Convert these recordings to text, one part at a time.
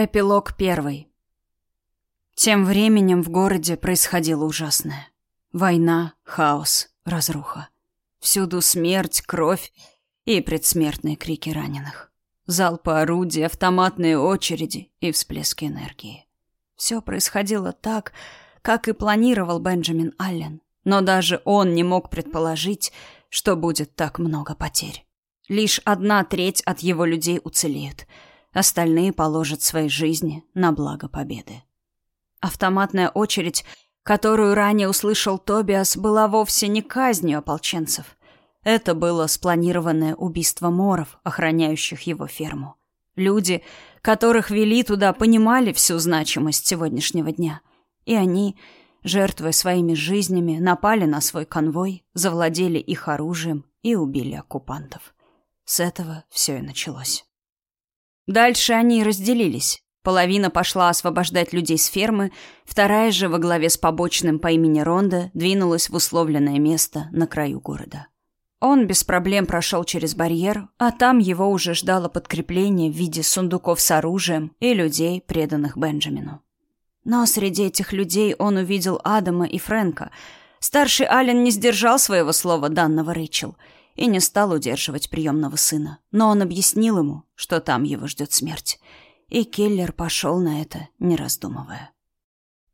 Эпилог первый. Тем временем в городе происходило ужасное. Война, хаос, разруха. Всюду смерть, кровь и предсмертные крики раненых. Залпы орудий, автоматные очереди и всплески энергии. Все происходило так, как и планировал Бенджамин Аллен. Но даже он не мог предположить, что будет так много потерь. Лишь одна треть от его людей уцелеют — Остальные положат свои жизни на благо победы. Автоматная очередь, которую ранее услышал Тобиас, была вовсе не казнью ополченцев. Это было спланированное убийство моров, охраняющих его ферму. Люди, которых вели туда, понимали всю значимость сегодняшнего дня. И они, жертвуя своими жизнями, напали на свой конвой, завладели их оружием и убили оккупантов. С этого все и началось. Дальше они разделились. Половина пошла освобождать людей с фермы, вторая же во главе с побочным по имени Ронда двинулась в условленное место на краю города. Он без проблем прошел через барьер, а там его уже ждало подкрепление в виде сундуков с оружием и людей, преданных Бенджамину. Но среди этих людей он увидел Адама и Фрэнка. Старший Ален не сдержал своего слова, данного Рэйчел — и не стал удерживать приемного сына. Но он объяснил ему, что там его ждет смерть. И Келлер пошел на это, не раздумывая.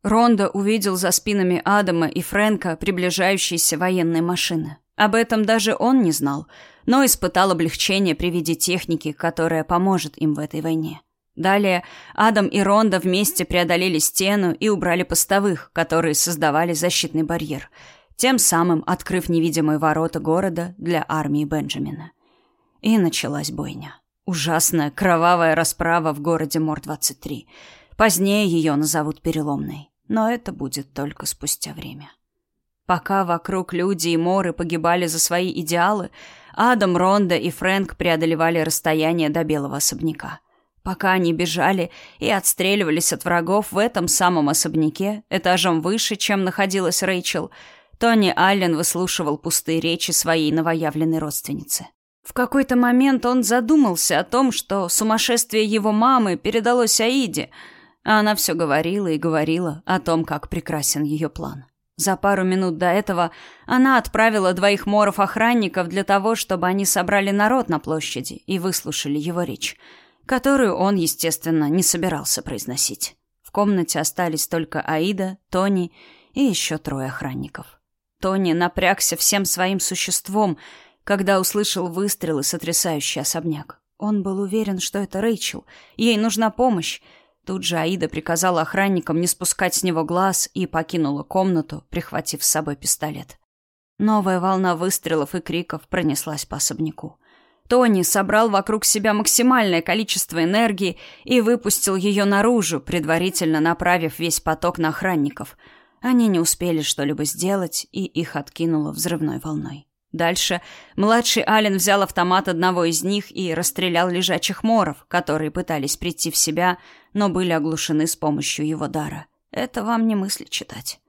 Ронда увидел за спинами Адама и Фрэнка приближающиеся военные машины. Об этом даже он не знал, но испытал облегчение при виде техники, которая поможет им в этой войне. Далее Адам и Ронда вместе преодолели стену и убрали постовых, которые создавали защитный барьер – тем самым открыв невидимые ворота города для армии Бенджамина. И началась бойня. Ужасная кровавая расправа в городе Мор-23. Позднее ее назовут переломной, но это будет только спустя время. Пока вокруг люди и моры погибали за свои идеалы, Адам, Ронда и Фрэнк преодолевали расстояние до белого особняка. Пока они бежали и отстреливались от врагов в этом самом особняке, этажом выше, чем находилась Рэйчел, Тони Аллен выслушивал пустые речи своей новоявленной родственницы. В какой-то момент он задумался о том, что сумасшествие его мамы передалось Аиде, а она все говорила и говорила о том, как прекрасен ее план. За пару минут до этого она отправила двоих моров-охранников для того, чтобы они собрали народ на площади и выслушали его речь, которую он, естественно, не собирался произносить. В комнате остались только Аида, Тони и еще трое охранников. Тони напрягся всем своим существом, когда услышал выстрелы, сотрясающий особняк. Он был уверен, что это Рэйчел. Ей нужна помощь. Тут же Аида приказала охранникам не спускать с него глаз и покинула комнату, прихватив с собой пистолет. Новая волна выстрелов и криков пронеслась по особняку. Тони собрал вокруг себя максимальное количество энергии и выпустил ее наружу, предварительно направив весь поток на охранников — они не успели что-либо сделать, и их откинуло взрывной волной. Дальше младший Ален взял автомат одного из них и расстрелял лежачих моров, которые пытались прийти в себя, но были оглушены с помощью его дара. Это вам не мысли читать.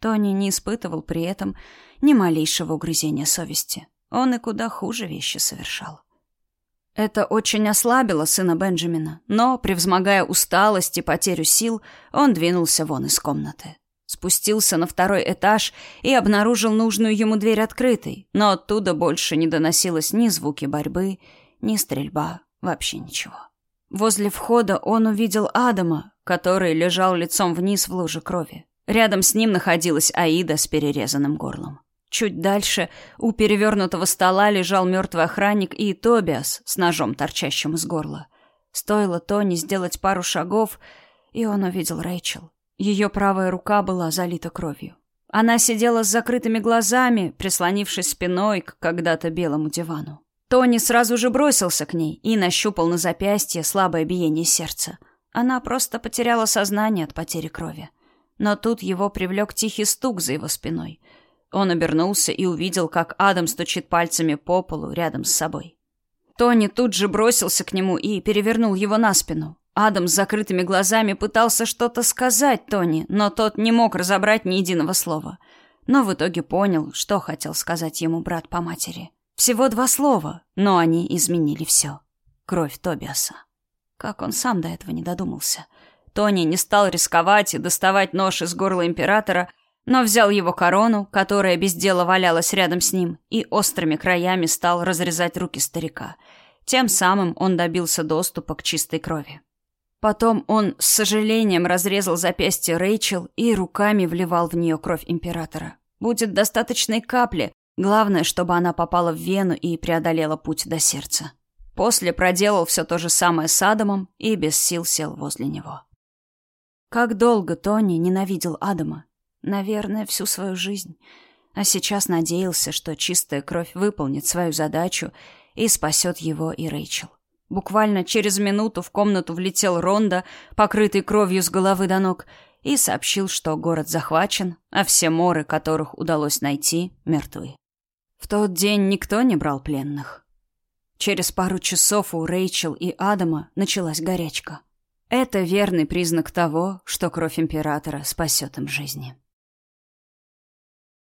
Тони не испытывал при этом ни малейшего угрызения совести. Он и куда хуже вещи совершал. Это очень ослабило сына Бенджамина, но, превзмогая усталость и потерю сил, он двинулся вон из комнаты. Спустился на второй этаж и обнаружил нужную ему дверь открытой, но оттуда больше не доносилось ни звуки борьбы, ни стрельба, вообще ничего. Возле входа он увидел Адама, который лежал лицом вниз в луже крови. Рядом с ним находилась Аида с перерезанным горлом. Чуть дальше у перевернутого стола лежал мертвый охранник и Тобиас с ножом, торчащим из горла. Стоило Тони сделать пару шагов, и он увидел Рэйчел. Ее правая рука была залита кровью. Она сидела с закрытыми глазами, прислонившись спиной к когда-то белому дивану. Тони сразу же бросился к ней и нащупал на запястье слабое биение сердца. Она просто потеряла сознание от потери крови. Но тут его привлек тихий стук за его спиной. Он обернулся и увидел, как Адам стучит пальцами по полу рядом с собой. Тони тут же бросился к нему и перевернул его на спину. Адам с закрытыми глазами пытался что-то сказать Тони, но тот не мог разобрать ни единого слова. Но в итоге понял, что хотел сказать ему брат по матери. Всего два слова, но они изменили все. Кровь Тобиаса. Как он сам до этого не додумался. Тони не стал рисковать и доставать нож из горла императора, но взял его корону, которая без дела валялась рядом с ним, и острыми краями стал разрезать руки старика. Тем самым он добился доступа к чистой крови. Потом он с сожалением разрезал запястье Рэйчел и руками вливал в нее кровь императора. Будет достаточной капли, главное, чтобы она попала в вену и преодолела путь до сердца. После проделал все то же самое с Адамом и без сил сел возле него. Как долго Тони ненавидел Адама? Наверное, всю свою жизнь. А сейчас надеялся, что чистая кровь выполнит свою задачу и спасет его и Рэйчел. Буквально через минуту в комнату влетел Ронда, покрытый кровью с головы до ног, и сообщил, что город захвачен, а все моры, которых удалось найти, мертвы. В тот день никто не брал пленных. Через пару часов у Рэйчел и Адама началась горячка. Это верный признак того, что кровь императора спасет им жизни.